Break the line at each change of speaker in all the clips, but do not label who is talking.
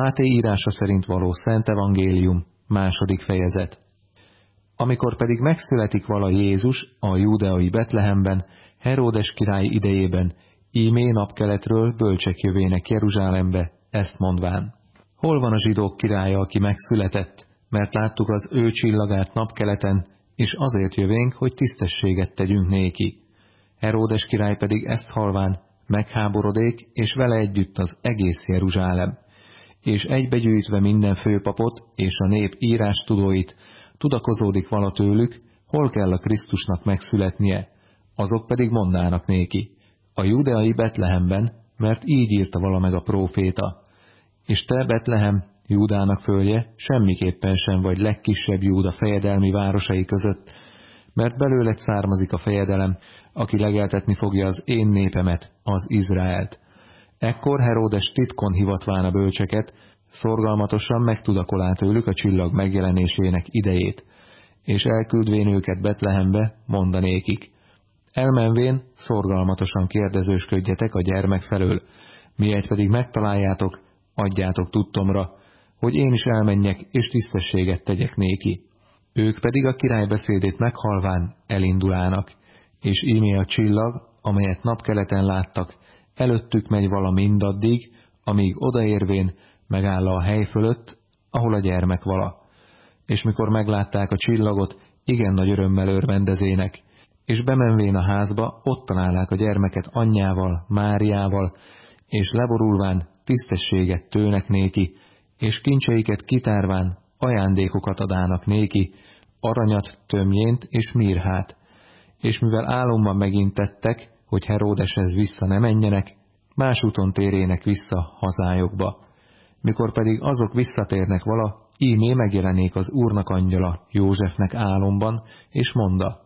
Máté írása szerint való Szent Evangélium, második fejezet. Amikor pedig megszületik vala Jézus a júdeai Betlehemben, Heródes király idejében, ímé napkeletről bölcsek jövének Jeruzsálembe, ezt mondván. Hol van a zsidók királya, aki megszületett, mert láttuk az ő csillagát napkeleten, és azért jövénk, hogy tisztességet tegyünk néki. Heródes király pedig ezt halván megháborodék, és vele együtt az egész Jeruzsálem. És egybegyűjtve minden főpapot és a nép írás tudóit, tudakozódik vala tőlük, hol kell a Krisztusnak megszületnie, azok pedig mondának néki, a judeai Betlehemben, mert így írta vala meg a próféta. És te, Betlehem, Júdának följe, semmiképpen sem vagy legkisebb Júda fejedelmi városai között, mert belőled származik a fejedelem, aki legeltetni fogja az én népemet, az Izraelt. Ekkor Heródes titkon hivatván a bölcseket, szorgalmatosan megtudakolá tőlük a csillag megjelenésének idejét, és elküldvén őket Betlehembe, mondanékik. Elmenvén szorgalmatosan kérdezősködjetek a gyermek felől, miért pedig megtaláljátok, adjátok tudtomra, hogy én is elmenjek és tisztességet tegyek néki. Ők pedig a király beszédét meghalván elindulának, és ímé a csillag, amelyet napkeleten láttak, előttük megy vala mindaddig, amíg odaérvén megáll a hely fölött, ahol a gyermek vala. És mikor meglátták a csillagot, igen nagy örömmel örvendezének, és bemenvén a házba, ott találják a gyermeket anyjával, Máriával, és leborulván tisztességet tőnek néki, és kincseiket kitárván ajándékokat adának néki, aranyat, tömjént és mirhát, és mivel álomban megint tettek, hogy Heródeshez vissza ne menjenek, más úton térének vissza hazájukba. Mikor pedig azok visszatérnek vala, ímé megjelenék az Úrnak angyala Józsefnek álomban, és monda,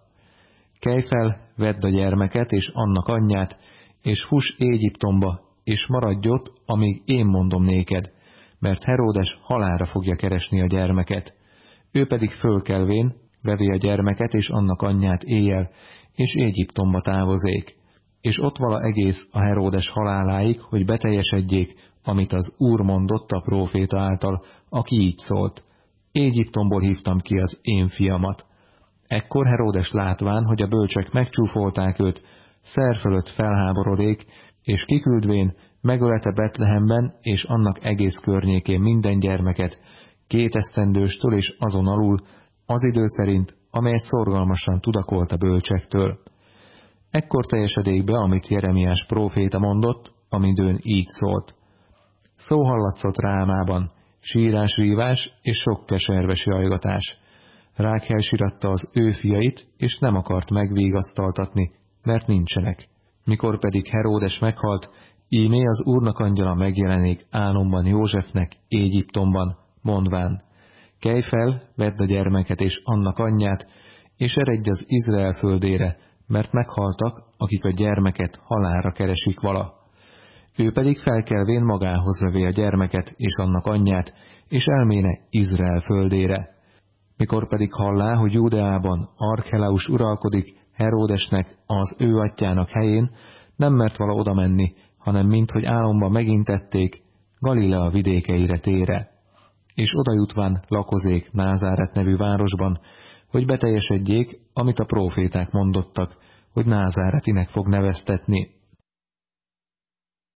Kelj fel, vedd a gyermeket és annak anyját, és fuss Égyiptomba, és maradj ott, amíg én mondom néked, mert Heródes halára fogja keresni a gyermeket. Ő pedig fölkelvén, vevé a gyermeket és annak anyját éjjel, és Égyiptomba távozék, és ott vala egész a Heródes haláláig, hogy beteljesedjék, amit az Úr mondott a próféta által, aki így szólt. Égyiptomból hívtam ki az én fiamat. Ekkor Heródes látván, hogy a bölcsek megcsúfolták őt, szer fölött felháborodék, és kiküldvén megölete Betlehemben és annak egész környékén minden gyermeket, két esztendőstől és azon alul, az idő szerint, amelyet szorgalmasan tudakolt a bölcsektől. Ekkor teljesedék be, amit Jeremiás próféta mondott, amidőn így szólt. Szó hallatszott rámában, sírás-vívás és sok keserves jajgatás. Rákhel siratta az ő fiait, és nem akart megvégasztaltatni, mert nincsenek. Mikor pedig Heródes meghalt, ímé az úrnak angyala megjelenik álomban Józsefnek Égyiptomban, mondván, kelj fel, vedd a gyermeket és annak anyját, és eredj az Izrael földére, mert meghaltak, akik a gyermeket halára keresik vala. Ő pedig felkelvén magához vevé a gyermeket és annak anyját, és elméne Izrael földére. Mikor pedig hallá, hogy Júdeában Archelaus uralkodik Heródesnek, az ő atyának helyén, nem mert vala oda menni, hanem mint hogy álomban megintették, Galilea vidékeire tére. És oda jutván lakozék Názáret nevű városban, hogy beteljesedjék, amit a próféták mondottak, hogy Názáretinek fog neveztetni,